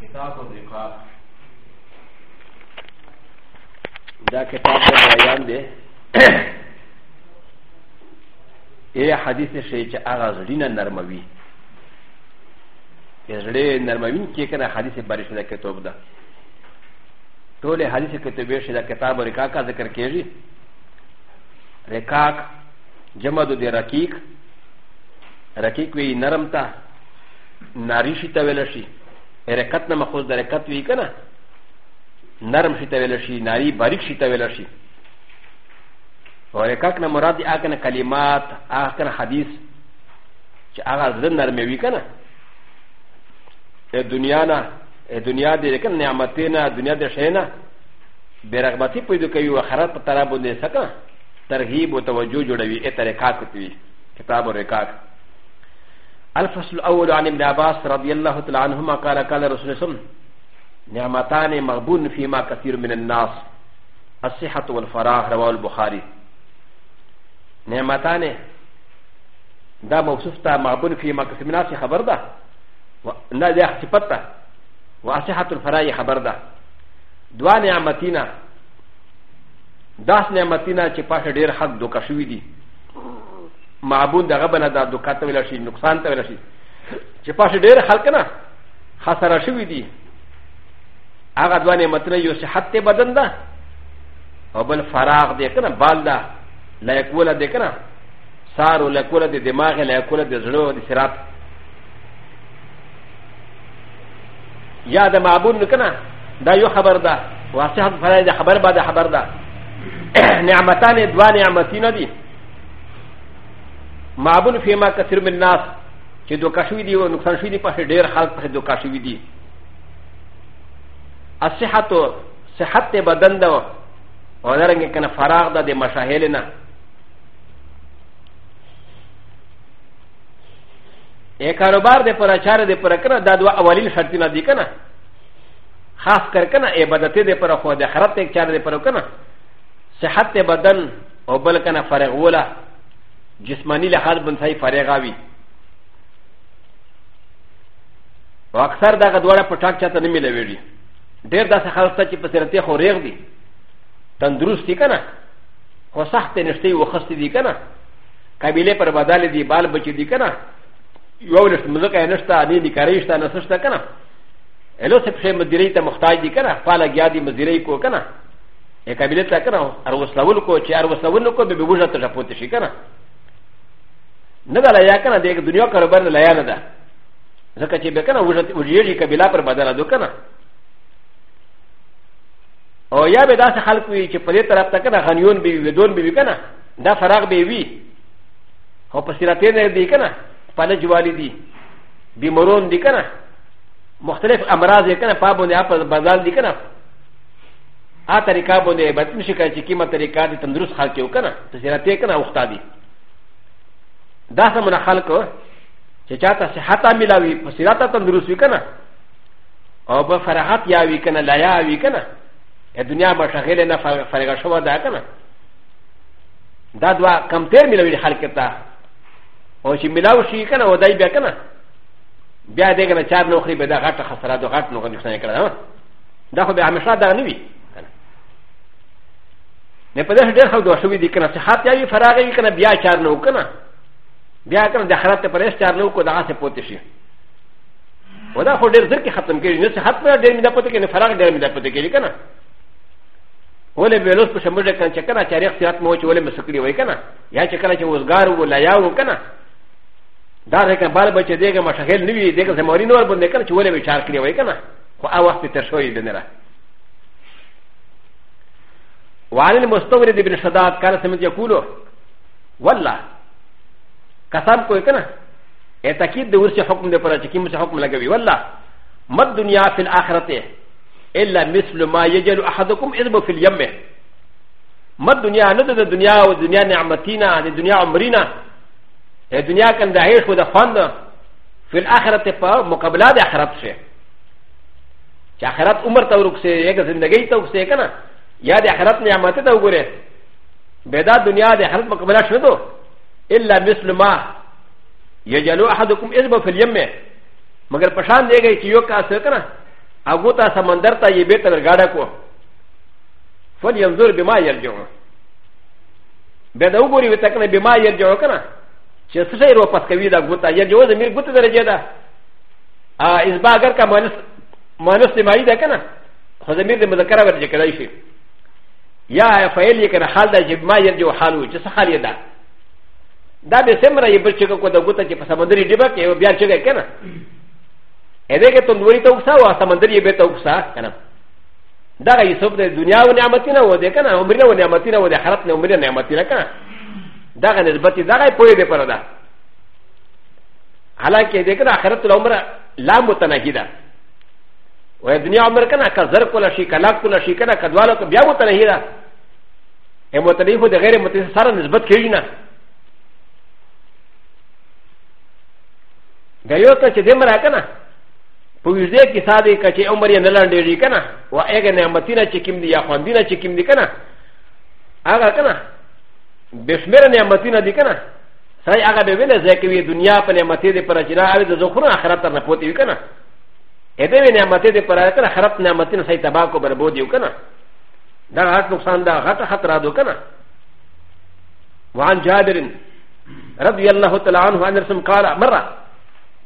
کتاب الرقاق دا کتاب د بیان دی ای حدیث شی چې هغه زړینه نرموي چې زړې نرموي کې کنه حدیث بارش دا کتاب ده ټول حدیث کتابې شی دا کتاب رقاق کا ذکر کیږي رقاق جمع د رقیق رقیق وی نرم تا ناری شي ته ویل شي رکت نه مخوز د رکت وی کنه نرم شي تویل شي ناری باریک شي تویل شي او رکت نه مراد دی اکنه کلمات اکنه حدیث چې هغه زړه نرم وی کنه د دنیا نه دنیا دې کنه نعمتونه دنیا دې شینه بے رغبتی پیدا کوي او آخرت په طرف باندې سکه ترغیب او توجه جوړوي اترکات کوي کتاب او رکات الفصل الاول عن ابن عباس رضي الله تعالى عنهما قال قال رسول الله نعمتان مغبون فيما كثير من الناس الصحة والفراغ رواه البخاري نعمتان دا موصوف تا مغبون فيما كثير من الناس خبر ده لا ده اختفت ده وصحة الفراغ خبر ده دوا نعمتين داس نعمتين چې پاشه ډیر حق دوکه شوي دي معبون دغه بنه دا دوکات ته ویل شي نقصان ته ویل شي چې پاشه ډېر خلک نه خساره شوي دي هغه دوه نعمتونه یو صحت ته بدن ده او بل فراغ دی که نه بال ده لایکوله دی که نه سارو لایکوله د دماغ لایکوله د زړه د سرات یا د معبون که نه دا یو خبر ده واسحت فرای د خبر بعد خبر ده نعمتان دوه نعمتونه دي معبون فيما كثير من الناس چې دوکا شوي دي او نقصان شوي دي په ډېر خلک په دوکا شوي دي الصحت صحت ته بدن ده او درنګ کنه فراغ ده د مشاهل نه ا کاروبار د پر اچار د پر کنه دا دوا اولین شرطونه دي کنه خاص کر کنه عبادت د پر خو د خرت یک چار د پر کنه صحت بدن او بل کنه فرغ وله جسمانی لحاظ بنسای فارغا وي او اکثر دغه دواړه په ټاک چاته نه ملويږي ډېر داسې خلک شته چې په سرتې خو ریغ دي تندرست دي که نه خو سختې نشتې وخستې دي که نه قبیلې پر بدالې دي بال بچي دي که نه یو لښت مځکه یې نشته نه نکارۍ شته نه څه شته که نه الو څه پښې مدیرې ته محتاج دي که نه پاله ګیا دي مدیرې کو که نه قبیلې ته که نه اروسلول کو چې اروسلول کو به بوجه ته راپوتې شي که نه نه دا لیا کنه د دنیا کاروبار لیا نه ده ځکه چې به کنه وژېږي قبیله پر بدله دو کنه او یا به داسې خلک وي چې په دې طرف ته کنه غنیون به وي ودون به وي کنه دا فراغ به وي او په سیراتې نه دی کنه پله جوالي دي بیمارون دي کنه مختلف امراض یې کنه پابونه اپ بدل دي کنه آ طریقہ بونه بدن شي کنه چې کیمه طریقہ دي تندرست خلک یو کنه په سیراتې کنه وخت دي ダサムナハルコチチャタシハタミラウィパシラタタンドゥスウィカナオバファラハティアウィカナラヤウィカナエドニアバシャヘレナファレガシャワダカナダドワカムテミラウィハルケタオシミラウシカナオダイビアカナビアデガナチャーノクリベダガタハサラドガタノガニフサイカナダホベアメシャダニビネパデルハウドシュウィディカナシハティアウィファラギカナビアチャーノカナ بیا کوم د خراب ته پرېس چار نو کو دغه څه پوتې شي ودا خو ډېر ځکه ختم کېږي نه څه ختم ډېر مې د پته کې نه فراغ ډېر مې د پته کېږي کنه ولې به لوس په شمبر کنه چې کنه چاري اختیارات مو چې ولې مسکړي وای کنه یا چې کنه چې وزګار و لا یا و کنه دا رکه بار بچ دیګه مشغل نیوي دیګه زموري نور باندې کنه چې ولې به چار کړی وای کنه خو هغه وخت تر شوې دی نه را وعلى المستورد بن شداد كان سمت يقول والله قسم کوئی کنا اے تاکید دے ورسی حکم دے پرا چکیم سے حکم لگوی واللہ مد دنیا فی الاخرت الا مثل ما یجل احدکم اذب فی الیم مد دنیا ند دے دنیا و دنیا نعمتینا دے دنیا عمرینا اے دنیا کن دا عیش و دا خوند فی الاخرت پا مقابلہ دے اخرت سے چا اخرت عمر تا رک سے ایک زندگی تا رک سے کنا یا دے اخرت نعمت تا گرے بیدا دنیا دے اخرت مقابلہ شدو إلا مثل ما يجعل أحدكم إذبه في اليم مگر پشان دے گئی کہ یو کا سکنا اگو تا سمندر تا یہ بیت گاڑا کو فل ينظر بما يرجع بدا وګوري وتکنه بما يرجع کنه چې څه شی واپس کوي دا ګوتا يرجع زمير ګوت درجه ده ا اسبا اگر کا مانس مانس سمای ده کنه خو زمير دې مذکر ورجه کړای شي یا فعل یې کنه حال ده چې بما يرجع حالو چې څه حال یې ده だべせんらいぶちがこだごたちパサマンデリディバケをビアチェケケナ。エレケトンドリトウサワサマンデリベトウサケナ。だがいそぶでドニャウニャマティナウデケナ、オミナウニャマティナウデハラティナウミナニャマティナケナ。だがねばてだがいぽいでパラダ。アラケデケナハラトラウムラ、ラムタナギダ。ウエデニャウムラケナカザルコラシカラクラシカナカドワラコビアウタナギダ。エモタリフでゲレムティサランズバケジナ。دا یو ته چې دمر کنه په ویژه کې ساده کچې عمر یې نه لنډېږي کنه وا هغه نعمتونه چې کوم دي یا خواندینه چې کوم دي کنه هغه کنه بشمیر نعمتونه دي کنه سړی هغه به ویل ځکه وی دنیا په نعمتې دې پر چې راوي د زخره آخرت تر نه پوتې وي کنه اې دې نعمتې دې پر کنه خراب نعمتونه سړی تباہ کو بربود یو کنه دا هغه نقصان دا هغه خطر دو کنه وعن جابر رضي الله تعالى عنه ان رسم قال مره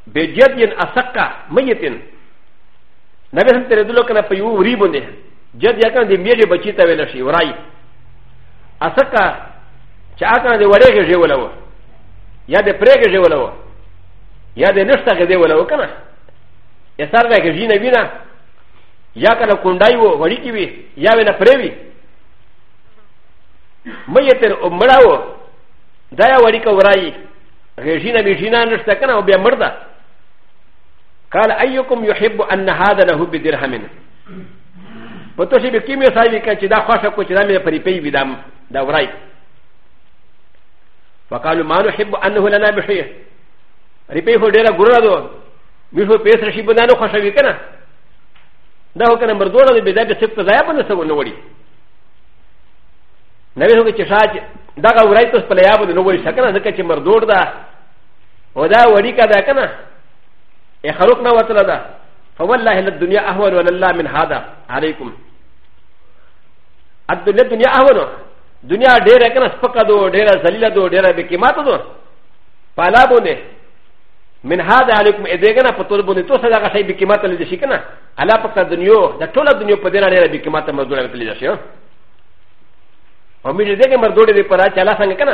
بجدين اسكا ميتين نبي سم تردلو كنا فيو ريبوني جد يكن دي ميجي بچي تا ويلشي وراي اسكا چا كان دي وريغه جي ولو يا دي پريغه جي ولو يا دي نشتا گدي ولو كنا يسار گه جي نه وينا يا كنا كونداي و وري کي وي يا وينا پريوي ميتين او مړاو دا يا وري کو وراي غيشينا بيشينا نشتا كنا او بيا مردا قال ايكم يحب ان هذا له بدرهم پتوشي به کیمه صاحب کچ دا خوښه کو چې دا مې پرې پی ودام دا ورای فقالوا ما نحب انه لنا بشيء رپی هو ډیره ګور دو میشو پیس رشي بندانو خوښه وی کنه دا هو کنه مردوړه دې بدا به صفت ضایع بنه سو نو وړي نو هغه چې شاج دا ورای تاسو په لیا بده نو وړي شکنه ځکه چې مردوړ دا ودا وړي کا دا کنه ا خ ر ق ن ا و ت ل د ا فوالله ا ل د ن ي ا أ ه و ل و ل الله من هذا عليكم الدنيا دنيا أ ه و ل دنيا ديرا كان سبقا دو ديرا زليلا دو ديرا بكيماتا دو فلا بوني من هذا عليكم إ د ي ك ن ا فطول بوني توسع لغا شيء بكيماتا لدشيكنا على فقط الدنيا دا طول الدنيا بدينا ديرا بكيماتا مزدولا لدشيكنا ومن ذلك مردود ا ل ق ر آ ن على سانكنا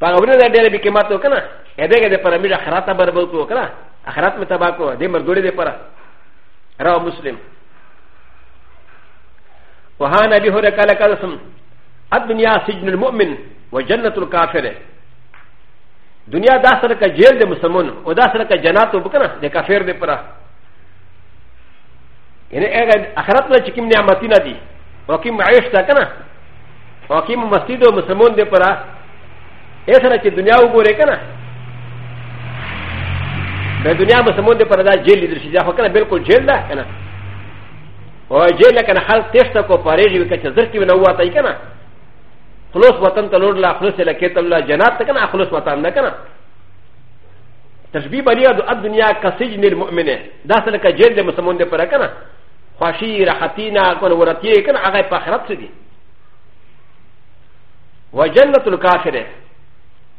فاغورنا ديرا بكيماتا كنا إ د ي ك ن ا فرميلا خراطا بربوتو كنا اخرات میں تباہ کو دے مردوڑے دے پرا راو مسلم وہاں نبی ہو رہا کالا سم الدنیا سجن المؤمن و جنت الکافر دنیا دا سر کا جیل دے مسلمان و دا سر کا جنات و بکنا دے کافر دے پرا یعنی اگر اخرت میں چکم نعمتی نہ دی وکیم معیش تھا کنا وکیم مسجد و مسلمان دے پرا ایسا نہ چی دنیا کو گورے کنا د دنیا مسلمان د پر دا جیل لیدل شي دا خو کنه بالکل جیل ده کنه او جیل نه کنه خلک تیښته کو پارېږي که چې زر کې ونه ووتی کنه خلوص وطن ته لوړله خلوص یې لکې ته لوړله جنات ته کنه خلوص وطن ده کنه تشبیه بلی د دنیا کسجن المؤمنه دا سره که جیل د مسلمان د پر کنه خواشي راحتی نه کنه ورتی کنه هغه په آخرت څه دي وجنت الكافره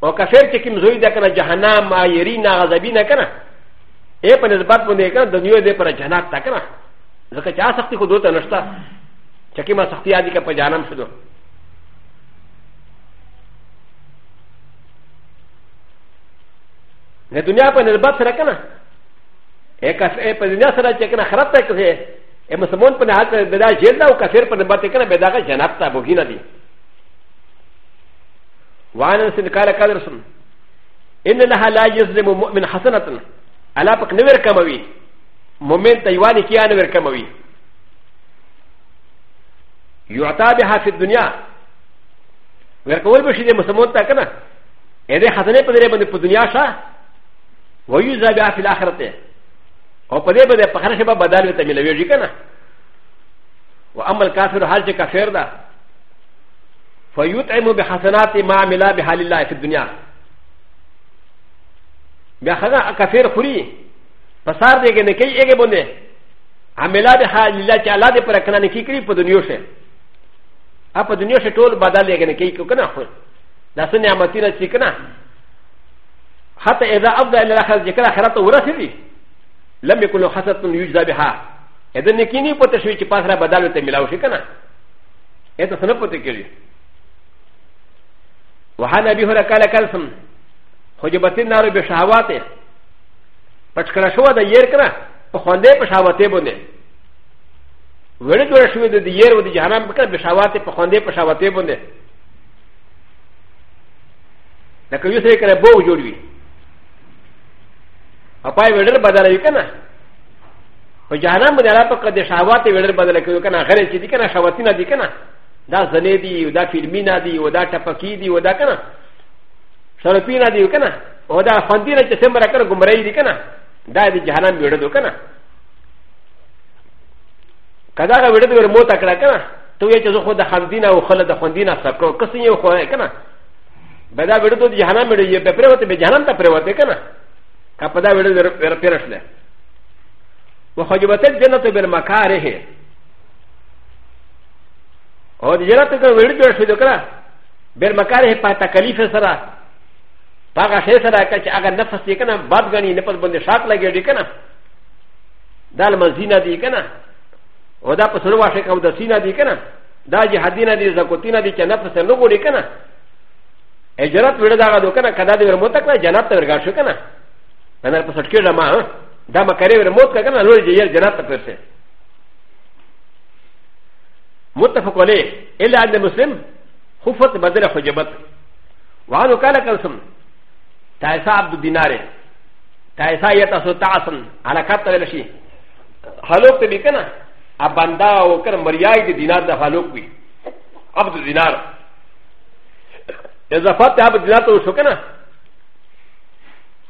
او کافر چې کوم زوی ده کنه جهنم مایری نه غضبی نه کنه ا په نسبت باندې کنه دنیا دې پر جنات تا کنه ځکه چې سختی خو دوته نشته چې کی ما سختی عادي کې په جانم شدو د دنیا په نسبت سره کنه ا کس ا په دنیا سره چې کنه خراب ته کوي ا مسلمان په حالت د دا جیل دا او کافر په نسبت کنه بداګه جنات تا بوګینه دي وان سن کال کادرسن ان لها لا يظلم مؤمن حسنه الله پک نور کموي مومن ته یوانې کیا نور کموي یعطا بها فی الدنیا ورکول به شي د مسلمان ته کنه اې دې حسنې په دې باندې په دنیا شاه ویوزا بها فی الاخرته او په دې باندې په خره شپه بدل وته ملوي کنه و اما الكافر هل چې کافر ده فيطعم بحسنات ما عمل بها لله في الدنيا بیا خدا کفیر خوری پسار دیگه نکی ایگه بنده عملا به حال الله چې الله دې پر کنه نکی کړی په دنیا شه ا په دنیا شه ټول بدل لګ نه کی کو کنه خو دا سن نعمتونه چې کنه حتى اذا افضى الى الاخره ذکر اخرت ورثه لم يكن له حسد يجزى بها اذا نکینی پته شوی چې پاسره بدل ته ملاو شي کنه اته سن پته کړی وحنا به هر کال کلسم خو جبتین نارو به شهواته پچکړه شو د ير کنه په خوندې په شهواته باندې وړې جوړ شوې د ير او د جهنم په کړه به شهواته په خوندې په شهواته باندې لکه یو څه کړه بو جوړ وي اپای وړر بدلوي کنه په جهنم باندې را پکړه د شهواته وړر بدل کوي کنه غره چې دي کنه شهوتینه دي کنه دا زنې دي او دا فلمینه دي او دا ټپکی دي او دا کنه سرپینا دی کنه او دا خندینه چې څنګه راکړ ګمړی دی کنه دا دی جهنم ویړو کنه کدا غ ویړو ور مو تکړه کنه ته یې چې خو د خندینه او خله د خندینه سکو کس یې خو کنه بدا ویړو دی جهنم ویړو یې په پرمته به جهنم ته پرمته کنه کپدا ویړو ور پرشله وخجبت الجنه بالمكاره او د جنت کې ویړو شو کنه بالمكاره په تکلیف سره パガシェサラカチアガナファスティケナ、バッガニネパルボンデシャークラゲディケナ、ダルマズィナディケナ、オダパスロワシェカウダシナディケナ、ダジハディナディザコティナディケナファスノゴディケナ、エジャラトウレダガドケナ、カダディルモタカジャナタウレガシュケナ、アナパサキュラマン、ダマカレウレモタカナ、ロジェジャナタプセ。متفق عليه إلا أن المسلم خفت بدل حجبت وعنه قال كلسم تايسا عبد الدينار تايسا يتاسو تاسن على كاتب الشيء هلوك تبكنا اباندا وكر مرياي دي دينار ده هلوك بي عبد الدينار اذا فات عبد الدينار تو شكنا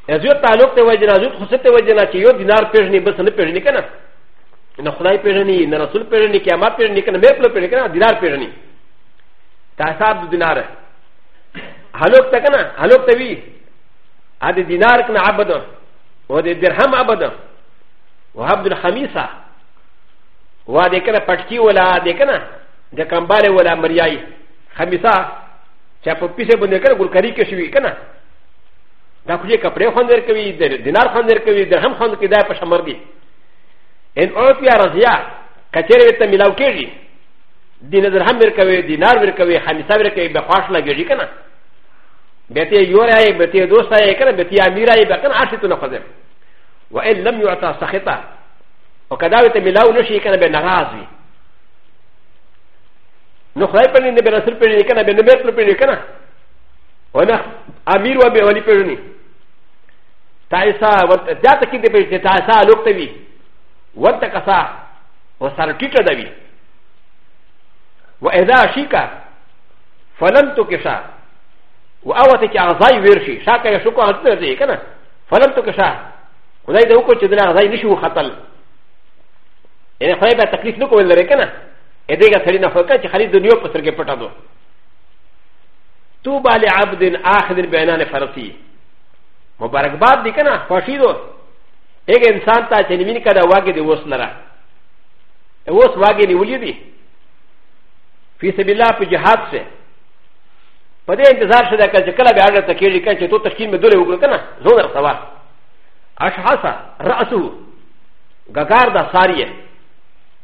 اذا تعلق تو وجنا زوت خصت وجنا چې یو دینار پیژنې بس نه پیژنې کنه نه خدای پیژنې نه رسول پیژنې قیامت پیژنې کنه مې په پیژنې کنه دینار پیژنې تاسو عبد الدينار هلوک تکنه هلوک توی アディディナークのアバドウォディディハムアバドウォハブルハミサウォディケナパキウォラディケナデカンバレウォラマリアイハミサチャポピセブンディケナウォカリケシウィケナダクジェカプレファンデルケビディディナーファンデルケビディハムファンディダーパシャマギエンオーピアラズヤカチェレタミラウケジディナーハムデルケビディナーウェルケビハミサウェルケビバファシュラギリケナ ب ت ي يورا ي ب ت ي دوستا ي كان ب ت ي اميرا ي بكن عشتنا خزم و إ ن لم يعطى سخطا وكذلك ملاو نشي كان بنغازي نخلاي بني نبرسل بني كان بنبرسل بني كان وانا امير وابي ولي بني تايسا وجاتك بني تايسا لوكتبي وانتكسا وسارتيتا دبي و إ ذ ا شيكا فلم تكسا و او ته چې اعضای ورشي شاکه یا شکو حالت نه ځي کنه فلم تو کشا خدای دې وکړو چې دنا اعضای نشو خطل یعنی خدای به تکلیف نکول لري کنه ا دې کا سړی نه فکر چې خالي دنیا په سر کې پټا دو تو بال عبد اخذ بینان فرسی مبارک باد دی کنه خوشی دو ایک انسان تا چې نیمین کړه واګه دی وس لره اوس واګه نیولې دی فی سبیل الله په جهاد سره パデンデザーシャーキャラビアルタケリケンチトタキンメドレウグルカナ、ゾナサワ、アシハサ、ラスウ、ガガーダサリエ、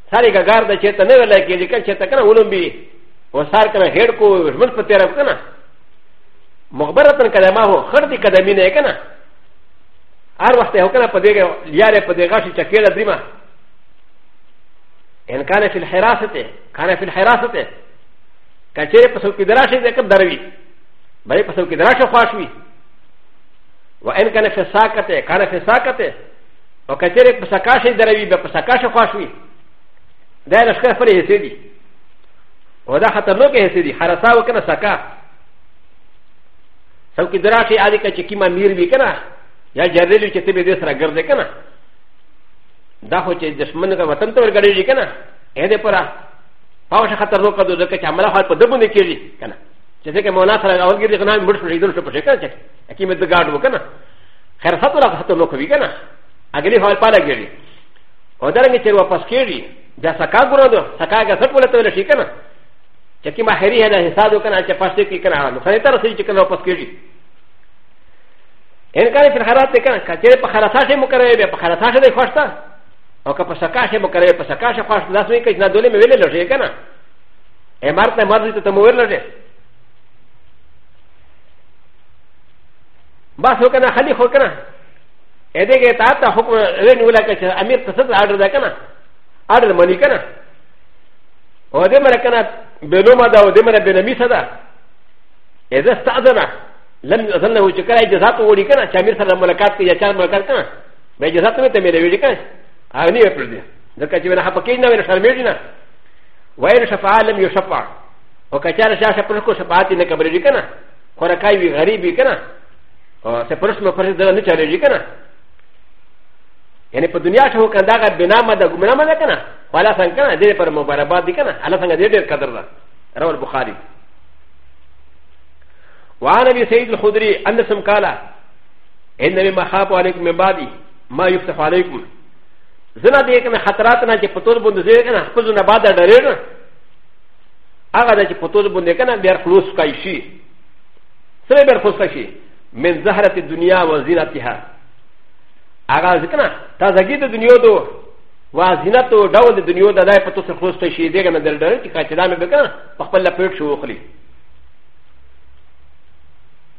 サリガガーダチェタネルレケリケンチェタカナウルンビ、ウサーカナヘルコウ、ウルフテラカナ、モバラタンカダマホ、ハルティカダミネカナ、アワテオカナパデリアレパデガシチェケラディマ、エンカネフィルヘラセテ、カネフィルヘラセテ、カチェレパソキダラシェクダリバレパソキダラシェファシュウィワエンカネフェサカテカネフェサカテオカチェレパサカシェダリバパサカシェファシュウィダイラシェファリヘセディオダハタノケヘセディハラサウケナサカサウキダラシェアリカチキマミリビケナやジャレリチェテベデスラガルデケナダホチェジャスマンがワタントルガレリケナエデパラパワーシャタロカドルケチャマラハトドブネキリケナ。ジェケモナサラオギリケナムシュリドルシュプシェケチェ。アキメットガードウケナ。ヘラサトラハトロカビケナ。アギリハルパラギリ。オダランゲチェワパスキリ。ダサカゴロド、サカガサプレトルシケナ。チェキマヘリヘナヘサドケナチェパシキケナ。ファイタラシチケナパスキリ。エンカレフハラテケナ。カチェパハラサシェムカレビアパハラサシェでファスタ。او که په سکاشه به کوي په سکاشه خواش لاس وی کوي نه دولې مې ویلې لږه کنه امارت نه مرضی ته ته مور لږه بس وکنه خلی خو کنه ا دې کې تا ته حکم وین ولا کې امیر ته ست آرډر ده کنه آرډر منی کنه او دې مر کنه بنو ما دا او دې مر بنمی صدا اذا استاذنا لم يظنه چې کله جزاته وړي کنه چې امیر سره ملاقات کوي یا چا ملاقات کنه به جزاته ته مې ویل کنه アニエプルディザカチュアハパキナウェルシャミリナワイルシャファーレムヨシャファーオカチャラシャシャプルコシャパティネカブリリカナコラカイビガリビカナセプルスマプレゼントチャレリカナヤネプドニアシュウカンダガビナマダグママダカナワラサンカナデレパムバラバディカナアラサンガデレカダララウルボハリ وعن ابي سعيد الخدري ان سمكالا ان مما خافوا عليكم من بعد ما يفتح عليكم زنا دې کنه خطرات نه چې پتور بوند زه کنه خپل نه بعد ډرې نه هغه د چې پتور بوند کنه بیا خلوص کای شي سره بیا خلوص شي من زهرت دنیا و زینتها هغه ځکنه تازګی د دنیا دو و زینت او ډول د دنیا د دای پتو سره خلوص شي دې کنه دل ډرې چې کاچدا مې بکنه خپل لا پېټ شو خلی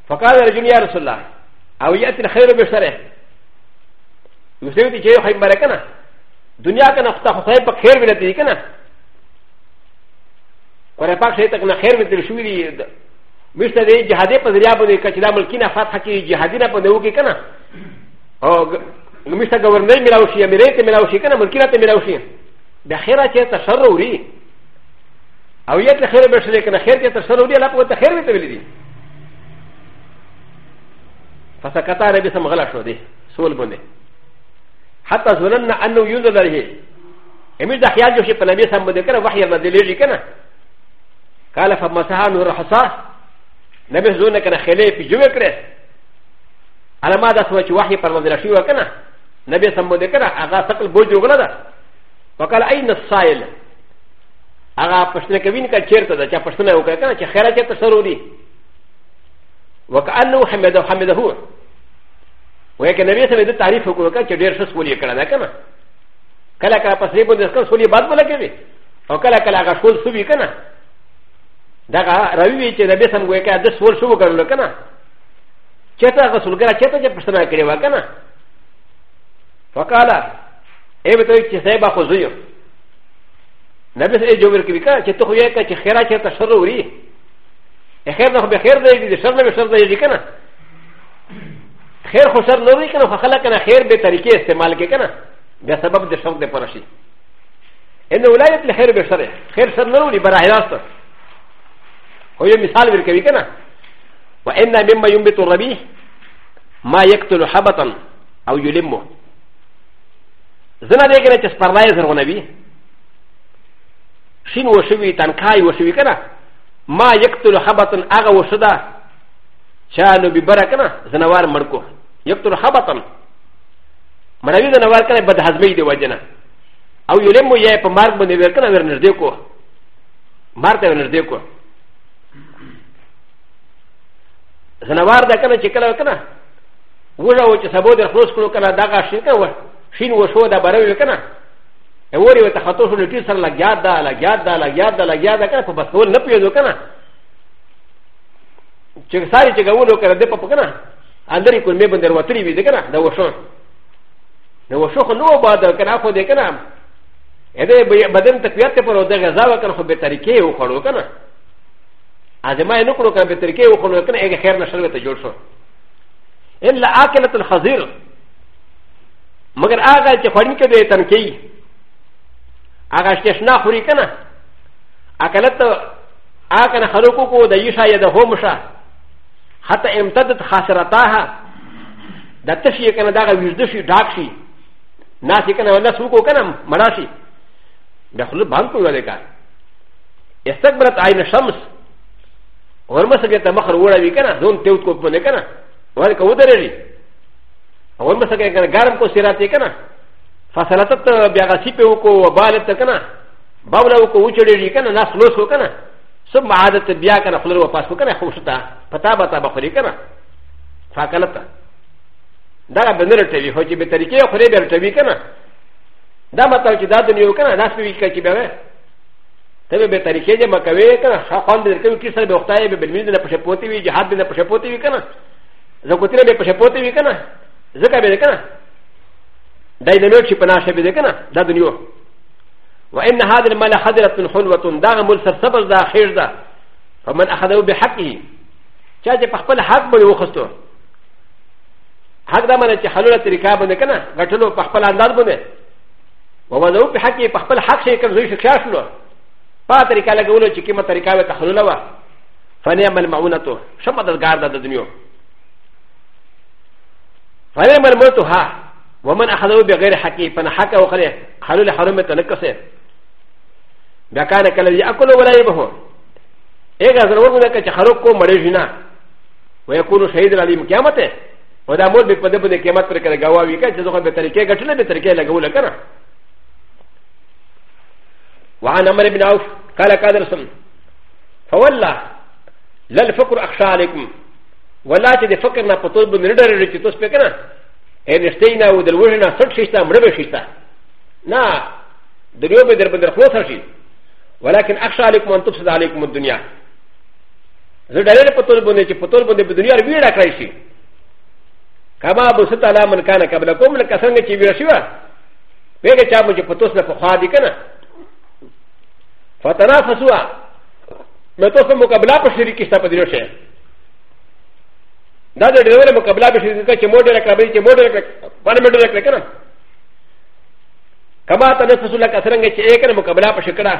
فقال رجل يا رسول الله او ياتي الخير بشره يسوي تجاه خير مركنه دنیا کا نفتا خدای پاک خیر ویل دی کنه قرآن پاک شیطان کنه خیر ویل شوی دی مشته دی جهاد په ذریعہ باندې کچدا ملکینا فتح کی جهادینا په نو کې کنه او مشته گورنر ملاو شي امیر ته ملاو شي کنه ملکینا ته ملاو شي د خیره چې تشروري او یت خیر به شری کنه خیر چې تشروري الله په ته خیر ویل دی فسکتا ربی سم غلا شو دی سول باندې حتى ظننا انه ينزل عليه امير ده خيال جوشي فلم يسمى ذكر وحي المدليجي كنا قال فمسها نور حصا نبي زونه كان خلي في جوه كره على ما ده سوى وحي فالمدلشي وكنا نبي سمى ذكر اغا ثقل بوجو غلا ده وقال اين السائل اغا پشتنه کوین کا چیرته ده چا پشتنه وکړه کنه چې خیره چیرته سروري وکانه حمده حمده هو ولكن نبي سمي تعريف حقوقك كدير سولي كلا كما كلا كلا قصري بندسكن سولي بعد ولا كبي او كلا كلا غشول سوي كنا دغه روي چې نبي سم وي کړه د سول شو وکړل کنه چته غسل کړه چته چې پښتنه کړي وا کنه فقال اي به ته چې صاحب خو زيو نبي سره جوړ کړي کړه چې ته خو یې کړه چې خیره چې ته شر وري خیر نه به خیر دی دې شر نه به شر دی کنه خیر خو شر نه وي کنه خو خلک کنه خیر به طریقې استعمال کې کنه بیا سبب د شر د پر شي ان ولایت له خیر به شر خیر شر نه وي براه راست خو یو مثال ورکوي کنه و ان مما ينبت الربيع ما يقتل حبطا او يلمه زنه دې کنه چې سپرلای زرغونه وي شین وشوي تنکای وشوي کنه ما يقتل حبطا اغه وشدا چا نو ببره کنه زنوار مرکو يقتل حبطا مروي د نوار کنه بد هضمي دی وجنه او يلم يا په مارګ باندې ورکنه ورنځ دی کو مارته ورنځ دی کو زنوار د کنه چې کله وکنه وژه و چې سبو در خلاص کړو کله دغه شي کنه و شین و شو د بروي وکنه اوري وته خطو شو لټي سره لګیا دا لګیا دا لګیا دا لګیا دا کنه په بسول نه پیږو کنه چې ساري چې غوونو کړه د په کنه アンダリコメブンデワトリビディケナ、ダウション。ダウションのバダーカナフォディケナ。エレバデンテピアテプロデガザワカンホベタリケウホロカナ。アデマイノクロカベタリケウホロカナエゲヘナシャルベタジョーション。エラアケナトルハゼル。マガアガチェファニケデタンケイ。アガシェシナフリケナ。アカナトアカナハロココデユシャヤデホムシャ。حتى امتدت خسرتها دا تشي كان دا ويزدشي داكشي ناسي كان ولا سوكو كان مناسي دخل بانكو ولكا استكبرت عين الشمس ورمسك تمخر ولا بكنا دون تيوتكو بنكنا ولكا ودري ورمسك كان غارم كو سيراتي كنا فصلتت بيغاسيبي وكو وبالت كنا باولا وكو وشري كنا ناس نوسو كنا ثم عادت بيا كان خلر وفاس كان خوشتا فتابة بخري كان فاكلتا دا بنر تبي هو جي بطريقه خري بر تبي كان دا مطلب چې دا دنیا کنه دا سپی کې به ته به طریقې دې مکوي کنه خپل دې کوي کی سره به وختای به بلمیز نه پښه پوتې وي جهاد دې نه پښه پوتې وي کنه زکوتره به پښه پوتې وي کنه زکه به کنه دای نه نو چې پناشه به دې کنه دا دنیا وان هذا المال حضره حلوه دا مل سرسبر دا خير دا فمن اخذه بحقه چا چې په خپل حق باندې وخستو حق دا معنی چې حلوله طریقه باندې کنه غټلو په خپل انداز باندې ووضعو په حق په خپل حق شي کوم زوی شخص شلو په طریقه لګولو چې کومه طریقه وه حلوله وه فنعم المعونه شمه دلګار ده د دنیا فنعم الموت ها ومن اخذه بغير حقي فنحكه وخليه حلول حرمه تنكسه ا ك ا ن ك ل ي أ ك ل و ل ا ي ب ه ا ج ا ز ر و ن ك ا ت ح ر ك و م ر ج ن ا ويكون شهيد ا ل ي م ك ا م ت ه ودا مول بك بدب د ك ي م ا ت ر ك ا غاوى بك ج ز و ب ت ر ك ي غتنا بتركي لغولا كنا وعن امر بن عوف قال كادرسم فوالله لا الفقر أ خ ش ى عليكم ولا تدي فقرنا قطوب من ردر رجل تسبكنا ان اشتينا ودلوجنا سرشيشتا مربشيشتا نا دلوبي دربدر خوصه شيشتا ولكن اخشى عليكم ان تفسد عليكم الدنيا زه ډېر په تور باندې چې په تور باندې په دنیا ویړه کړی شي کما ابو ست علی من کان قبلکم لکه څنګه چې ویړ شو ویګه چا مو چې په توس نه په خوا دي کنه فتنافسوا مې تاسو مقابله په شریک کې ستاسو دینو شه دا د ډېر مقابله په شریک کې چې موډه راکړي چې موډه راکړي باندې موډه راکړي کنه کما تنافسوا لکه څنګه چې یې کنه مقابله په شکړه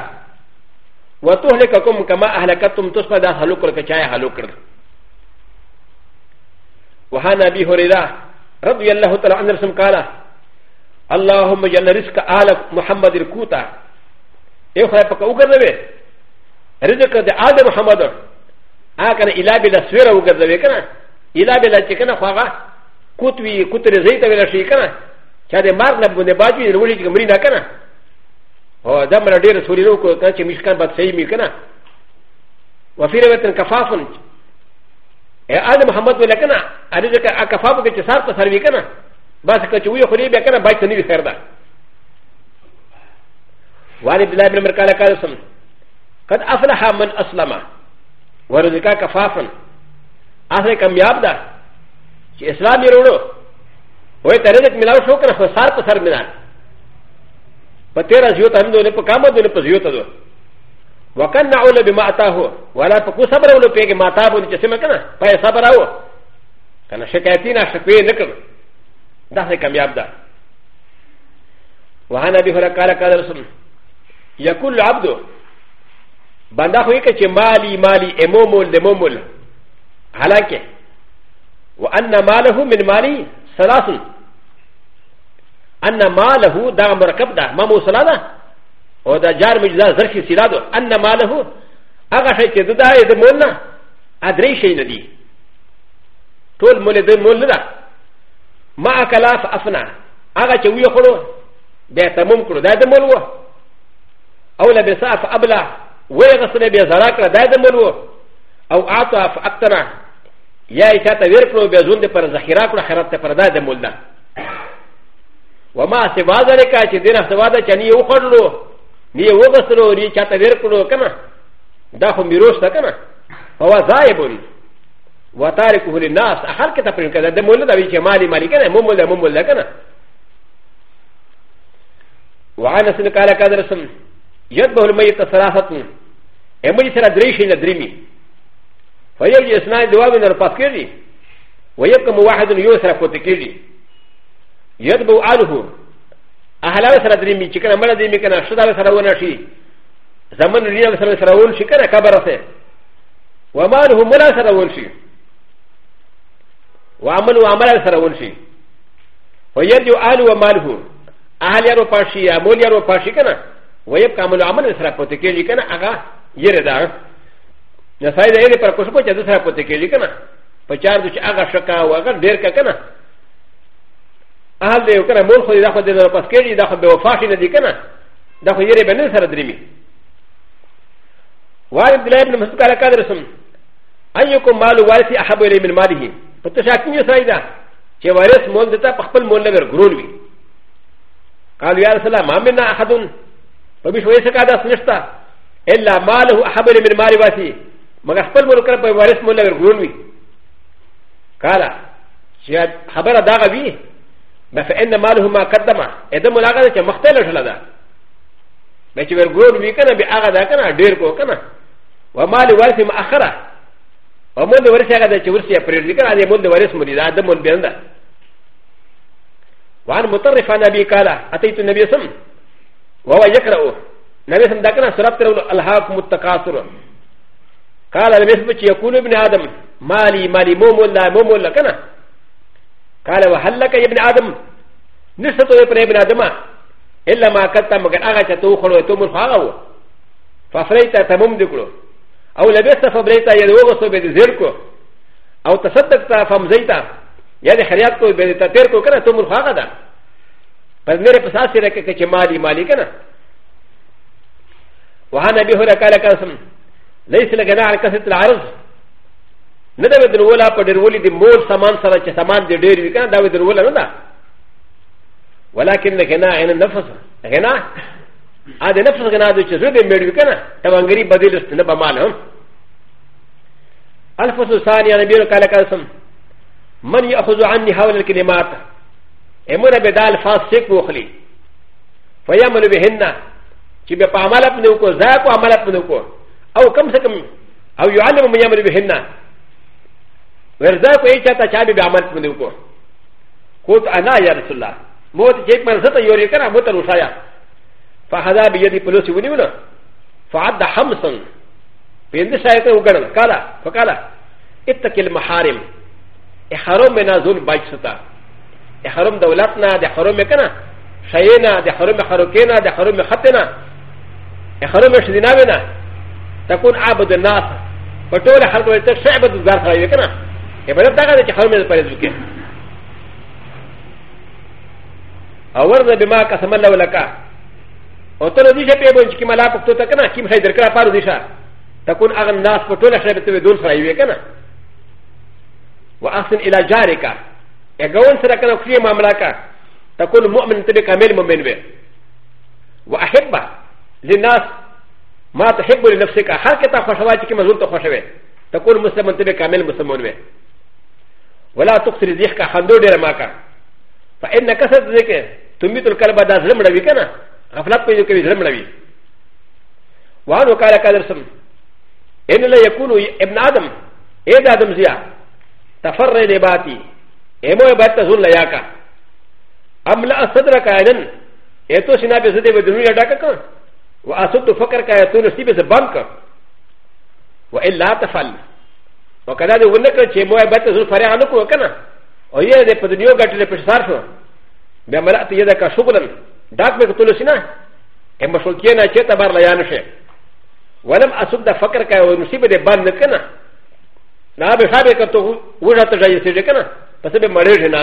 وتهلككم كما اهلكتم تصبد هلوك الكشاي هلوك وهان ابي هريره رضي الله تعالى عنه رسم قال اللهم جل رزق ال محمد الكوتا اي خير بك اوغرزوي رزق د ال محمد اكن الى بلا سوره اوغرزوي كنا الى بلا چكنا خواغا كوتوي كوتري زيت ولا شي كنا چا د مار نه بونه باجوي ورولي جمري نه كنا او دا مله ډیره سوري نو کو چې مشکان بد صحیح می کنه وفي روایت کفافن اے آد محمد ولا کنه اره ځکه ا کفاف کې چې سار ته سروي کنه بس که چې وی خوري به کنه باید تنوي خیر ده والد الله بن مرکاله قال سم قد افلح من اسلم ورزقا کفافن اخر کامیاب ده چې اسلام یې وروړو وې ترې دې ملاو شو کنه سار ته سر مینه パテラジオタンドレポカマドレポジオタド。わかんなおれびまたほ。わらぽこさばらおれぺげまたぼにちせまかな。パイサバラオ。かなしかやてなしゃくえなかん。だせかみやぶだ。わはなびほらからからすん。やくるあぶど。バンダホイケチマリマリエモモルデモモル。はらけ。わあんなまらほみんまり。さらすん。ان ما له دا مرکب دا ما موصلا دا او دا جار مجزا زرشی سیلا دو ان ما له اغا شای چه دا دا مولنا ادری شای ندی طول مول دا مول دا ما اکلاف افنا اغا چه وی خورو بیا تموم کرو دا دا مول و او لبسا اف ابلا وی غسل بیا زرا کرو دا دا مول و او اعطا اف اکتنا یا ایتا تا ویر کرو بیا زون دا پر زخیرا کرو خیرات تا پر دا دا مول دا وما سوا ذلك چې دین سوا ده چې نه یو خړلو نه یو غسلو نه چاته ور کړو کنه دا خو میروش تا کنه او زایب وری وتارکه للناس هر کته پر کده د مولد وی چې مالی مالی کنه مومل مومل کنه وعن سن قال قدر سن يدبه الميت ثلاثه امري سره دريش نه دريمي فيجي اسناد دوام نر پاس کړي ويكم واحد يوسر کوتکړي يدبو عنه اهلا سرى دريمي شكرا مرة دريمي كان شدى سراونا شي زمن ريال سرى سراون شكرا كبرته وما له مرة سراون شي وعمل وعمل سراون شي ويدبو عنه وما له اهل يرو باشي عمل يرو باشي كان ويبقى عمل وعمل سرى بوتكيجي كان اغا يردا نسايد ايه پر کچھ کو چدو سرى بوتكيجي كان پچار دوچ اغا شكا واغا دير كا كان هل د یو کنه مول خو دا خو د پس کېږي دا خو به وفا شي نه دي کنه دا خو یې به نه سره درېمي وای عبد الله ابن مسعود قال قدر سم ايكم مال وارث احب الى من ماله فتشاكين يسايدا چې وارث مول دته خپل مول نه ګرون وي قال يا رسول الله ما منا احد فبش ويسه قاعده سنشتا الا ماله احب الى من مال وارث مگر خپل مول کړ په وارث مول نه ګرون وي قال چې خبره دا غوي ب ف إ ن ماله ما قدم ا د م ل ا غ ا ت مختل ش ل د ا ب ش ي ورغور وي كنا ب آ غ د ا كنا دير كو كنا ومال ورث ما آ خ ر ه ومن ورث آ غ د ا ت ورث ي ا بريد كنا د من ورث مريد ا د م ل ب ي ن د ا وعن مطرف عن ابي قال اتيت النبي سم وهو يقرا نبي سم دكنا سرقت الهاك متكاثر قال النبي سم يقول ابن ادم مالي مالي مومولا مومولا كنا قال وهل لك يا ابن ادم نسيت يا ابن ادم الا ما كنت مگر اغا چتو خلو تو مر فاغو ففريت تمم دکلو او لبست فبريت يدوغ سو بيد زيركو او تصدقت فمزيت يعني خريات کو بيد تپير کو کنه تو مر فاغا دا پر میرے پساس سے رکھے کہ چھ مالی مالی کنا وہاں نبی ہو رہا کالا قسم لیس لگنا علی قصد العرض نه دا د ولا په ډیرولي د مول سامان سره چې سامان دې ډیر وي کنه دا د ولا نه ده ولكن غنا عین النفس غنا ا دې نفس غنا د چې زړه دې مړ وي کنه توانګری بدل است نه به مال هم الفس ثانیه نبی رسول الله قسم من ياخذ عني حول الكلمات امر بدال فاس سیک وخلی فيعمل بهن چې به په عمل په نو کو زاکو عمل په نو کو او کم سے کم او يعلم من يعمل بهن ورزا کو ایچا تا چابی بی عمل مندو کو قوت انا یا رسول اللہ موت چیک من زتا یوری کرا موت روشایا فحدا بی یدی پلوسی ونیونا فعد حمسن پیند شایتا وگرن کالا فکالا اتق المحارم احرام منا زول باج ستا احرام دولتنا دی حرام کنا شاینا دی حرام حرکینا دی حرام خطنا احرام شدیناوینا تکون عبد الناس پټول خلکو ته شعبد زار خلای وکنا عبادت هغه چې حرم دې پرې وکړي او ورنه بما قسم الله ولکا او ته دې شپې باندې چې ملا پکته تا کنه کیم شي درکړه پاره دې شه تكون اغه الناس په ټوله شپه ته دون سره وي کنه واحسن الى جارك اګون سره کنه خو معاملہ کا تكون مؤمن ته کامل مؤمن وي واحب للناس ما تحب لنفسك هر کته خوشوا چې مزون ته خوشوي تكون مسلمان ته کامل مسلمان وي ولا تقصر ذيك خندو دير ماكا فإن كسر ذيك تميت الكلب دا زلم روي كنا غفلت پيدا كوي زلم روي وعنو قال كادرسم إن لا يكون ابن آدم إيد آدم زيا تفرر نباتي إمو يبات تزول لياكا أم لا أصدر كائنن إتو سنا بزده بدنو يداكا كنا وأصدت فكر كائتون سيب زبان كنا وإلا تفعل وكذا دي ونكر شيء موي بات زول فريع نكو وكنا ويا دي بدنيو قتل بشار شو بملأت يدك شغلا داك بكتلسنا كما شوكينا شيء تبار لا يانشي ولم أصب دا فكر كا ومصيبة دي بان نكنا نا بشابه كتو وجه تجاي سيجي كنا بس بمريجنا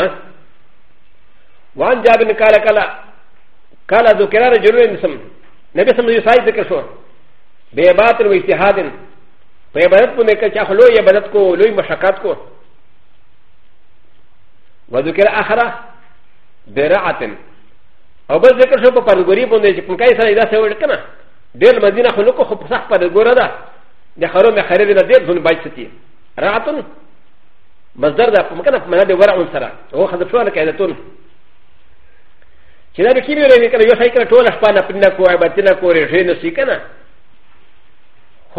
وان جابن قال قال قال ذكر رجل مسلم نبي سمي سايد ذكر شو بيبات واجتهاد په عبادت کو نه کچا خلو ی عبادت کو لوی مشقات کو وذکر اخره برعتن او بل ذکر شو په پرګوري باندې چې پنکای سره ادا سوي کنه ډېر مدینه خلکو خو په صح پرګوره ده د خرو مې خرې نه دې ځون بچ ستي رعتن مصدر ده په مکنه معنا دی ورع سره او خذ شو لکه عادتون چې دا به کیږي لري کنه یو ځای کړه ټول شپه نه پنه کو عبادت نه کو رې نه سې کنه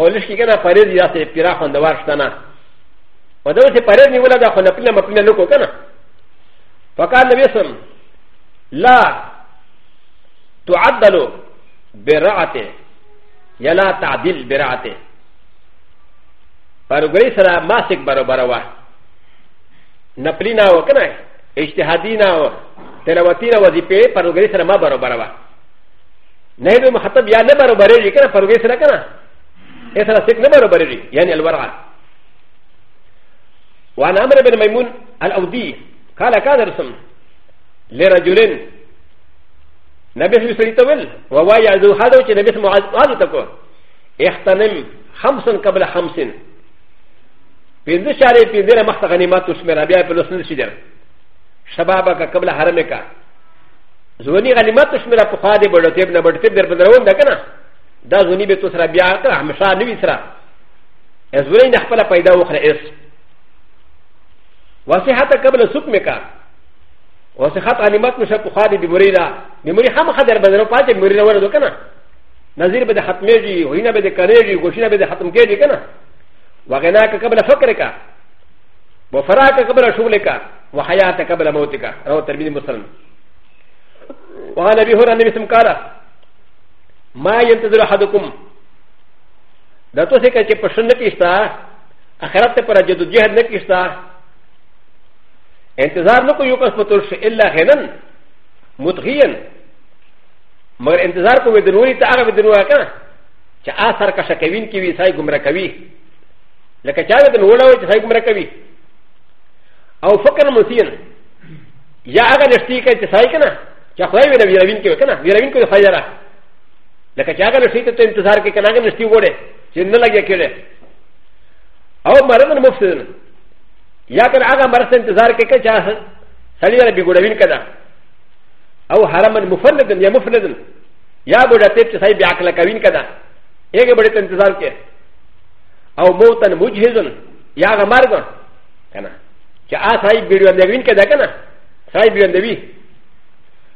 هولش کې کنه پرېز یا سه پیرا خوندوار شته نه و دا چې پرېز نیولا دا خو نه پله مپله نه کو کنه فقال نبی سم لا تعدل برعته یا لا تعدل برعته پرګری سره ماسک برابر وا نپلی نه و کنه اجتهادی نه و تلاوتی نه وظیفه پرګری سره ما برابر وا نه به مخاطب یا نه برابرې کنه پرګری سره کنه ا س ر ا سيك نبر بريري يعني الورعه وعن عمرو بن ميمون الاودي قال كان رسم لرجلين نبي في سيتول وهو يعزو هذا وجه نبي اسمه هذا تكو احتنم خمسا قبل خمسين پنځه شارې پنځه مخته غنیمت وشمېره بیا په لسنه شي در شبابه کا قبل حرمه کا زونی غنیمت وشمېره په خاله بډو تیب نه بډ تیب در په درون ده کنه دا زونی به تو سره بیا کړه همشا نوی سره ازولې نه خپل پیدا وخره اس وصحت قبل سکم کا وصحت علمت مشه په خادي دی مریدا دی مری هم خدر بدر پاتې مریدا ورته کنه نظیر به د ختمېږي وینه به د کړېږي ګوښینه به د ختم کېږي کنه وغنا کا قبل فکر کا وفرا کا قبل شغل کا وحیات قبل موت کا رو ترمذی مسلم وعن ابي هريره النبي صلى الله عليه وسلم ما ينتظر احدكم دا تو سکه چې پښند کېستا اخرت ته پر جدو جهاد نه کېستا انتظار نه کو یو کس پتول شي الا هنن متغین مگر انتظار کو د نوري ته هغه د نور کنه چې اثر کا شکوین کې وی سای ګمرا کوي لکه چا د نور وای چې سای ګمرا کوي او فکر مسین یا هغه نشتی کې چې سای کنه چې خدای وی نبی روین کې کنه وی روین کو فایده لکه چې هغه نشي ته انتظار کې کنه هغه نشي وړه چې نه لګي کېده او مرمن مفسد یا کنه هغه مرسته انتظار کې کې چې سړی ولا بيګوډوین کده او حرمن مفلدن یا مفلدن یا بډته چې صاحب عقل کوین کده هغه بډته انتظار کې او موتن مجهزن یا هغه مرګ کنه چې آ صاحب بيډوین کده کنه صاحب بيډوین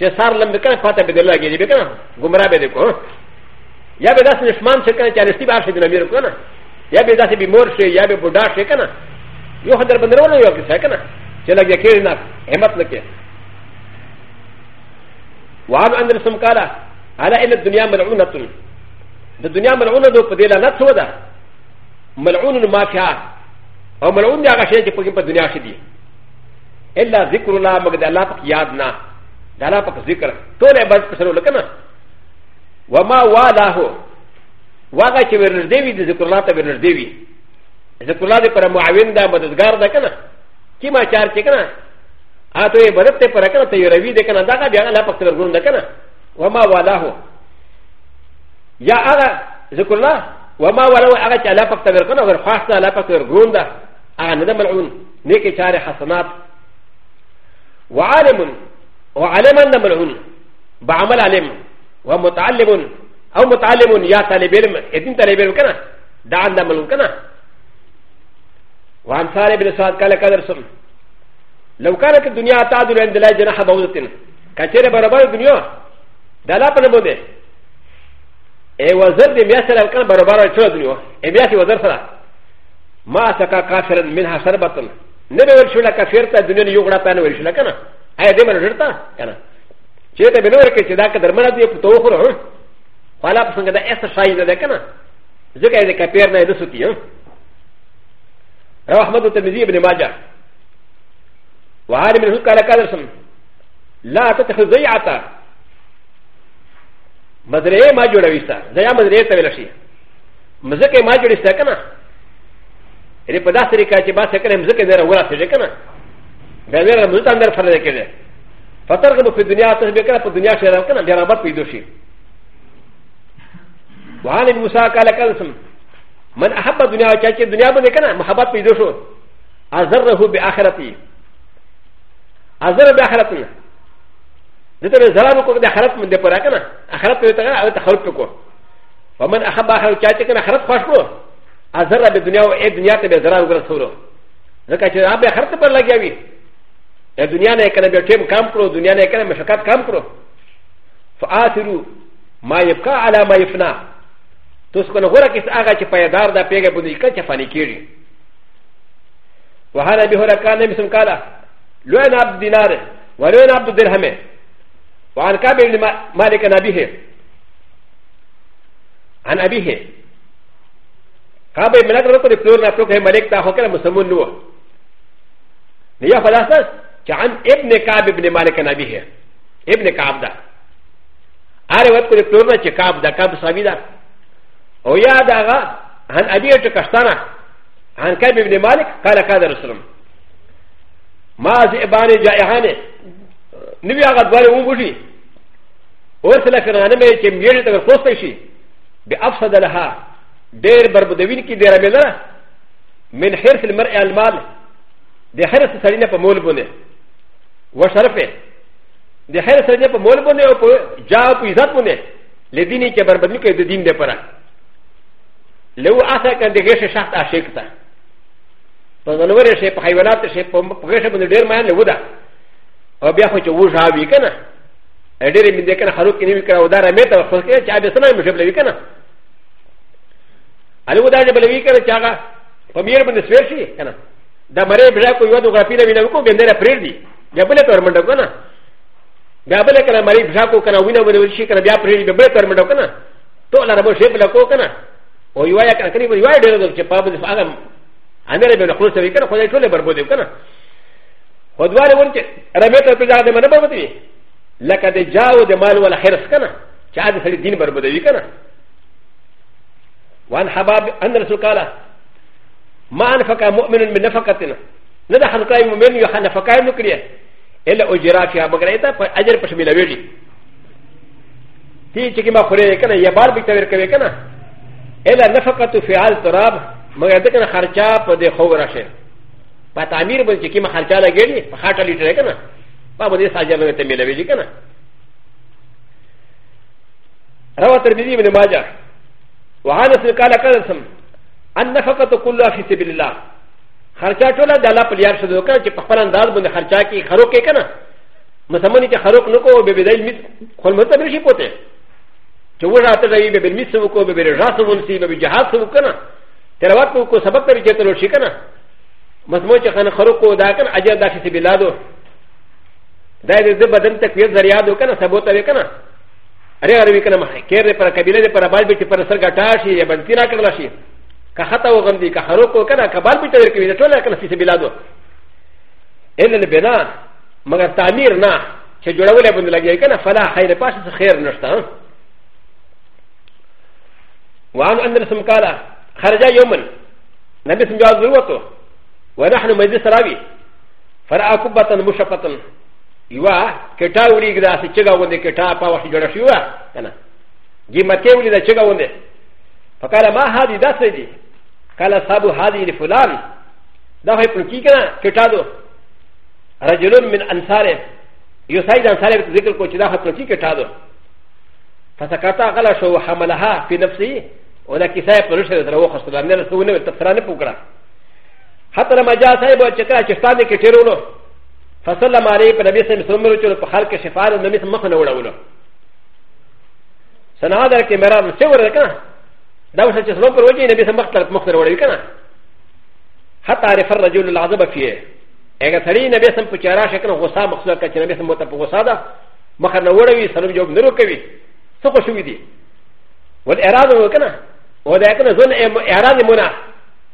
چې سار لم کنه پاته به دلګې دې کنه گمراه به دې کو یا به داس نشمان چې کنه چې رستی به شي د نمیر کنه یا به داسې به مور شي یا به بوډا شي کنه یو خطر بندرونه یو کې کنه چې لګې کې نه همت لکه وعن ان رسم قال على ان الدنيا ملعونه د دنیا ملعونه دو په دې لعنت شو ده ملعون ما فيها او ملعون هغه شی چې په دنیا کې دي الا ذکر الله مگر الله پاک یاد نه ダラパクゼカトレバスプロルカナワマワダホワガチウェルデビディズクラタベルデビディクラディパラマウィンダバディズガーダカナキマチャーチェカナアトエバレテパラカナテヨレビディカナダガビアラパクセルグンダカナワマワダホヤアラゼクラワマワラアラチアラパクセルカナウェルファスタアラパクセルグンダアナダマルウンネケチャーハサナー وعالم وعلما نملعون بعمل علم ومتعلم او متعلم يا طالب علم اتن طالب علم كنا دعا نملعون كنا وعن سالي بن سعد قال كذا رسول لو كانت الدنيا تعدل عند الله جناح بعوضة كثير بربار الدنيا ده لا بد منه اي وزر دي مياسر لو كان بربار الدنيا اي مياسي وزر سلا ما سكا كافرا منها شربة نبي ورشولا كافرتا الدنيا يغرى بان ورشولا كنا ایا دې مر جوړتا کنه چې ته بنور کې چې دا کدر مر دې په تو خور هو والا په څنګه دا ایسه شای نه ده کنه ځکه دې کپیر نه د سوتی هو رواه احمد ترمذی ابن ماجه وعاد من هو قال قال سم لا تتخذ ضيعه مدرې ما جوړوي ستا ضیا مدرې ته ویل شي مزکه ما جوړي ستا کنه ری په داسې ریکا چې با سکه مزکه نه راوړا سړي کنه بیا ویره مزه تان در فرده کړي فتر کله په دنیا ته به کړه په دنیا شهر کنه بیا رابط پیدا شي وعن موسی قال کلسم من احب الدنيا وكاكي الدنيا بني كنا محبت بيدو شو ازره باخرتي ازر باخرتنا دته زلام کو د اخرت من دې پورا کنه اخرت په ته او تخلف کو ومن احب اخرت چاته کنه اخرت خوښ کو ازر به دنیا او دنیا ته به زلام ګرځولو ځکه چې هغه اخرت پر لګیاوی دنیا نه کنه بیا ټیم کم کړو دنیا نه کنه مشکات کم کړو فآثرو ما یبقى على ما يفنى تاسو کنه غره کیس هغه چې پایدار ده پیګه بندې کچ فانی کیږي وهذا به هر کانه مسم کالا لوین عبد دینار ولوین عبد درهم وعن كابر مالك عن أبيه عن أبيه كابر ملك رقم الفلور نفلوك ملك تاخوك مسلمون نوح نيا خلاصة عن ابن كعب ابن مالك نبيه ابن كعب ده هاري وقت كل بلورنا چه كعب ده كعب صحابي ده او يا داغا عن ابي چه كشتانا عن كعب ابن مالك قال كذا رسول ما زئباني جائحاني نبي آغا دواري اون بوشي ورسل کرنا مې چې میړې ته ورخوسته شي به افسد لها ډېر بربدوین کې ډېر ملره من حرص المرء المال د حرص سړی نه په مول بونه و شرفه د خیر سره په مول باندې او په جا په عزت باندې لدینی کې بربدلی کوي د دین لپاره لو اسه کنه دغه شخص عاشق تا په نور شي په حیوانات شي په هغه شي باندې ډیر مایل ودا او بیا خو چې و ژاوي کنه ډیر مې دې کنه خروق کې نیو کړه ودا رمې ته خو کې چې ابي سنای مشه بلوي کنه الو دا چې بلوي کنه چاغه په میر باندې سویر شي کنه دا مری بیا کوئی ودو غپینه وینم کو بندره پرېږدي بیا بل تور منډه کنه بیا بل کنه مریض ځاکو کنه وینه ورول شي کنه بیا پرې بیا بل تور منډه کنه ټول ربو شی بل کو کنه او یو یا کنه کړي یو ډېر دل چې پابل هغه انره به خپل سوي کنه خدای ټول بربود کنه خدواره ون چې ربې ته پیدا دې منه بربود وي لکه دې جاو دې مال ولا خرس کنه چې دې سړي دین بربود وي کنه وان حباب ان رسول قال ما انفق مؤمن من نفقتنا ن د حنقای مومن یو حنفقای نو کړی الا اجرا فی بغریتا پر اجر پر شمیر ویلی تی چې ما خوره کنه یا بار به تور کوي کنه الا نفقه فعال تراب مگر د کنه خرچا په د خو راشه په تعمیر بل چې ما خرچا لګیلی په خاطر لیټر کنه په باندې ساجه به ته ملوي کنه روى الترمذي بن ماجه وعن قال قال سم النفقه كلها في سبيل الله خرچا ټوله د الله په لیار شو وکړه چې په خپل انداز باندې خرچا کې خروک کې کنه مسمنې چې خروک نکو به بدایل میت خپل مطلب نشي پوته چې و راته دی به بل میت سو کو به بل راس ونسی به جهاد سو کنه تر وخت کو سبق پر چې تلو شي کنه مسمو چې خن خروک دا کنه اجر دا چې بلادو دا دې د بدن تقویت ذریعہ دو کنه سبوت وی کنه اره اره وی کنه مخه کېر پر قبيله پر بال به چې پر سر غټاشي یا بنتینا کړل شي ك ح ت ا وغندي ك ح ر و ك و ك ن ا كبار بيتر كبير تولا كنا في سبيلادو إ ل ا البناء مغر تعمير نا شجره ولا بند لجاي كنا فلا خير باس خير نشتا وعن أ ن ر س م قال خرج يوما نبي سمجا ذروته ونحن مجلس راوي فرا كبه مشقه يوا كتا ولي غدا سيجا وندي كتا باوشي جرشيوا كنا جيمتي ولي دا شجا وندي فقال ما هذه ذا سيدي قال اصحاب هذه لفلان ذا هي بلوكيكا كتادو رجل من انصاره يسعد انصاره ذكر كوتش ذا هي بلوكيكا كتادو فسكتا قال شو حملها في نفسه ولا كساية بلوشة ذروه خسران نرسونه تفسران بوكرا حتى لما جاء صاحب وشكرا شفتاني كتيرونه فسلم عليه فنبي سلم سلمه وشلو بحالك شفاعه النبي سلم مخنا ولا ولا سنهادر كمرار سورة كان ダウシャチスロープロジェネビスマクタルモクタルウェイカナハタリファラジュールアザバフィエエガサリーネビスンプチャラシャカのウサマクサカチネビスモタポウサダマカナウェイサルジョブネロケビソコシュウィディウェエラザウェカナウェエカナゾンエラザモナ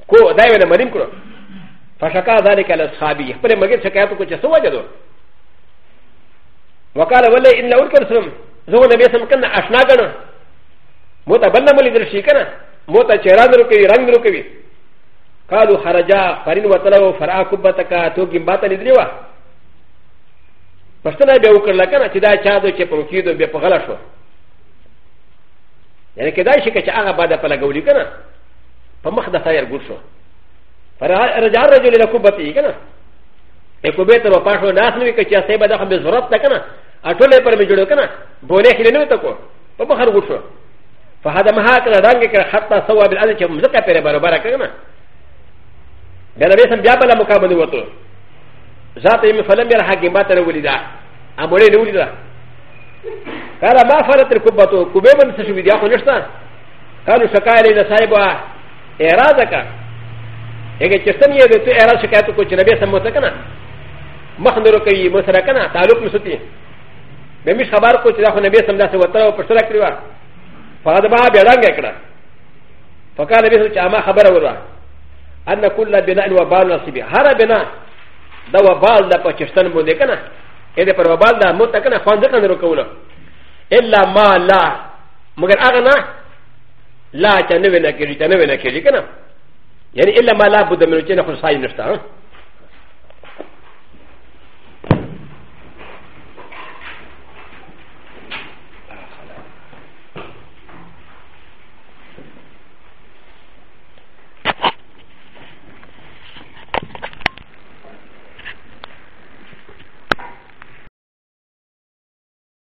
コダイウェナマリンクロファシャカザリカラスハビプレマゲシャカトコチェソワジャドウォカラウェインラウェイカルスムゾンエビスンカナアシナガナモタバナマリルシーカナモタチェランドロケランドロケビカルハラジャーファリンワタラオファラコバタカトギンバタリディワパスタナビオクラカナチダチャドチェポンキュードビポガラショヤネケダシケチアガバダパラゴリカナパマハダサイアグショファラジャーラジュレラコバティガナエコベタバパショナスミケチアセバダハミズラタカナアトレパラミジュレカナボネヒレネタコパマハグショ فهذا ما هكذا رانك حتى سوى بالأذى شيء مزكى بير بربارة كنا بنا بيسم بيابلا مكابل وطو ذات يوم فلم يرى حاكمات الوليدا أمورين الوليدا قال ما فرت الكبة كبة من تشوي دي أخو نشتا قالوا شكاية لنا سايبها إرادك اگر چستن یہ دیتے اعراض شکایتوں کو جنبی سموتا کنا مخنرو کئی مسرا کنا تعلق میں ستی میں مش خبر کو چدا خو نبی سمدا سے وتر او پرسرا کریوا فقد ما بيران يكنا فقال به كما خبر ورا ان كل بناء وبال نصيبه هر بناء دا وبال دا پاکستان بو دیکنا اې دې پر وبال دا متکنا خوان دکن رکونه الا ما لا مگر هغه نه لا چنه ونه کېږي چنه ونه کېږي کنه یعنی الا ما لا بده منو چې نه خو ساي نشته